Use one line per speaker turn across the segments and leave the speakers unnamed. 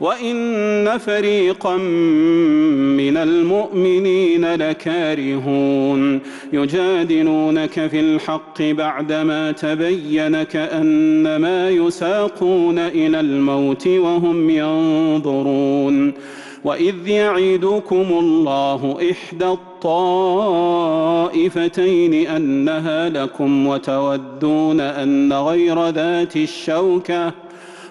وإن فريقا من المؤمنين لكارهون. يجادلونك في الحق بعدما تبين كأنما يساقون إلى الموت وهم ينظرون. وإذ يعدكم الله إحدى الطائفتين أنها لكم وتودون أن غير ذات الشوكة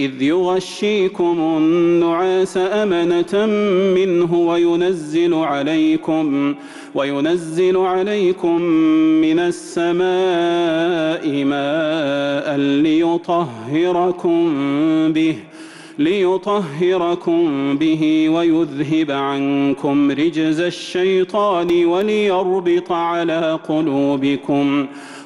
إذ يغشيكم النعاس أمنة منه وينزل عليكم وينزل عليكم من السماء ماء ليطهركم به ليطهركم به ويذهب عنكم رجز الشيطان وليربط على قلوبكم.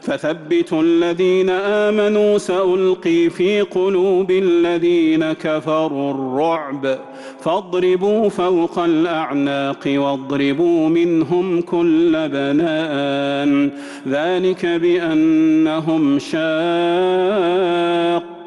فثبتوا الذين آمنوا سألقي في قلوب الذين كفروا الرعب. فاضربوا فوق الأعناق واضربوا منهم كل بنان. ذلك بأنهم شاقوا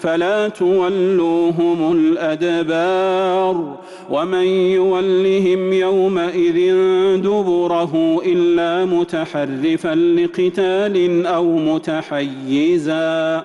فلا تولوهم الأدبار ومن يولهم يومئذ دبره إلا متحرفا لقتال أو متحيزا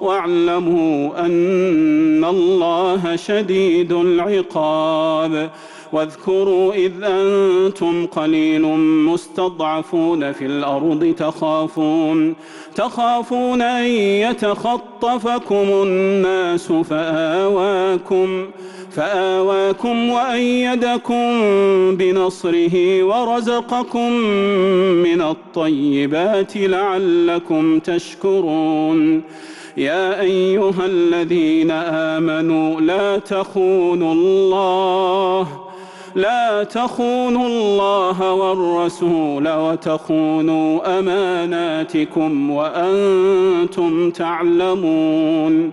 واعلموا أن الله شديد العقاب. واذكروا إذ أنتم قليل مستضعفون في الأرض تخافون تخافون أن يتخطفكم الناس فآواكم فآواكم وأيدكم بنصره ورزقكم من الطيبات لعلكم تشكرون. يا أيها الذين آمنوا لا تخونوا الله لا تخونوا الله والرسول وتخونوا أماناتكم وأنتم تعلمون.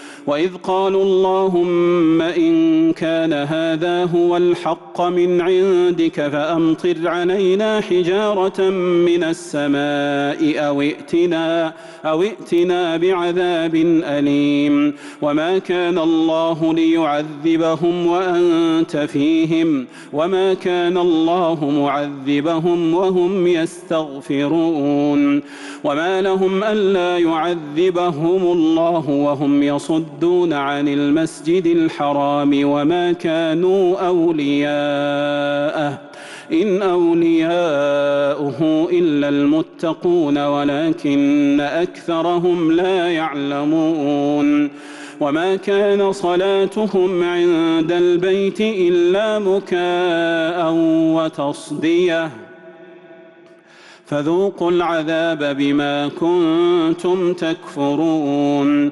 واذ قالوا اللهم ان كان هذا هو الحق من عندك فامطر علينا حجاره من السماء أو ائتنا أو ائتنا بعذاب اليم. وما كان الله ليعذبهم وانت فيهم. وما كان الله معذبهم وهم يستغفرون. وما لهم الا يعذبهم الله وهم يصدون. يصدون عن المسجد الحرام وما كانوا أولياءه. إن أولياؤه إلا المتقون ولكن أكثرهم لا يعلمون. وما كان صلاتهم عند البيت إلا مكاء وتصدية. فذوقوا العذاب بما كنتم تكفرون.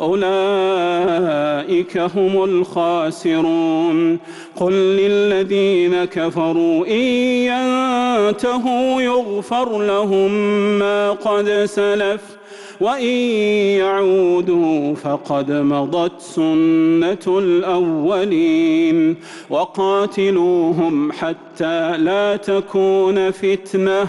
أولئك هم الخاسرون. قل للذين كفروا إن ينتهوا يغفر لهم ما قد سلف وإن يعودوا فقد مضت سنة الأولين. وقاتلوهم حتى لا تكون فتنة.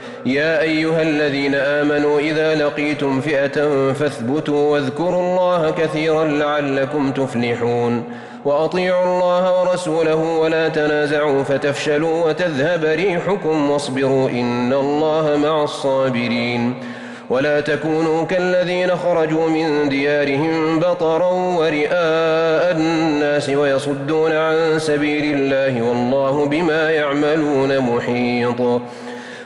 يا أيها الذين آمنوا إذا لقيتم فئة فاثبتوا واذكروا الله كثيرا لعلكم تفلحون وأطيعوا الله ورسوله ولا تنازعوا فتفشلوا وتذهب ريحكم واصبروا إن الله مع الصابرين ولا تكونوا كالذين خرجوا من ديارهم بطرا ورئاء الناس ويصدون عن سبيل الله والله بما يعملون محيط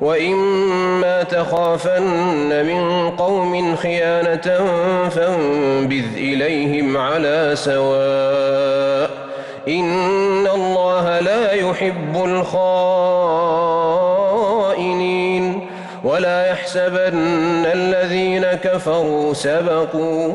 وإما تخافن من قوم خيانة فانبذ إليهم على سواء إن الله لا يحب الخائنين ولا يحسبن الذين كفروا سبقوا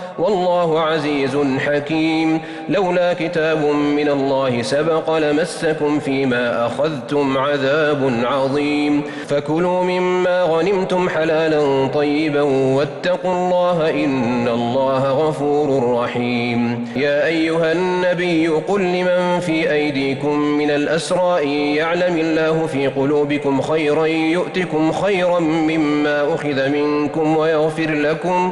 والله عزيز حكيم. لولا كتاب من الله سبق لمسكم فيما أخذتم عذاب عظيم. فكلوا مما غنمتم حلالا طيبا واتقوا الله إن الله غفور رحيم. يا أيها النبي قل لمن في أيديكم من الأسرى يعلم الله في قلوبكم خيرا يؤتكم خيرا مما أخذ منكم ويغفر لكم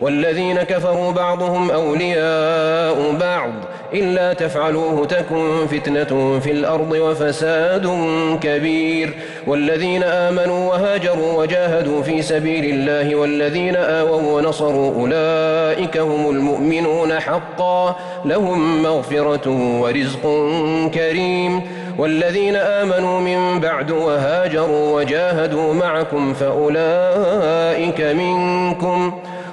والذين كفروا بعضهم أولياء بعض إلا تفعلوه تكن فتنة في الأرض وفساد كبير والذين آمنوا وهاجروا وجاهدوا في سبيل الله والذين آووا ونصروا أولئك هم المؤمنون حقا لهم مغفرة ورزق كريم والذين آمنوا من بعد وهاجروا وجاهدوا معكم فأولئك منكم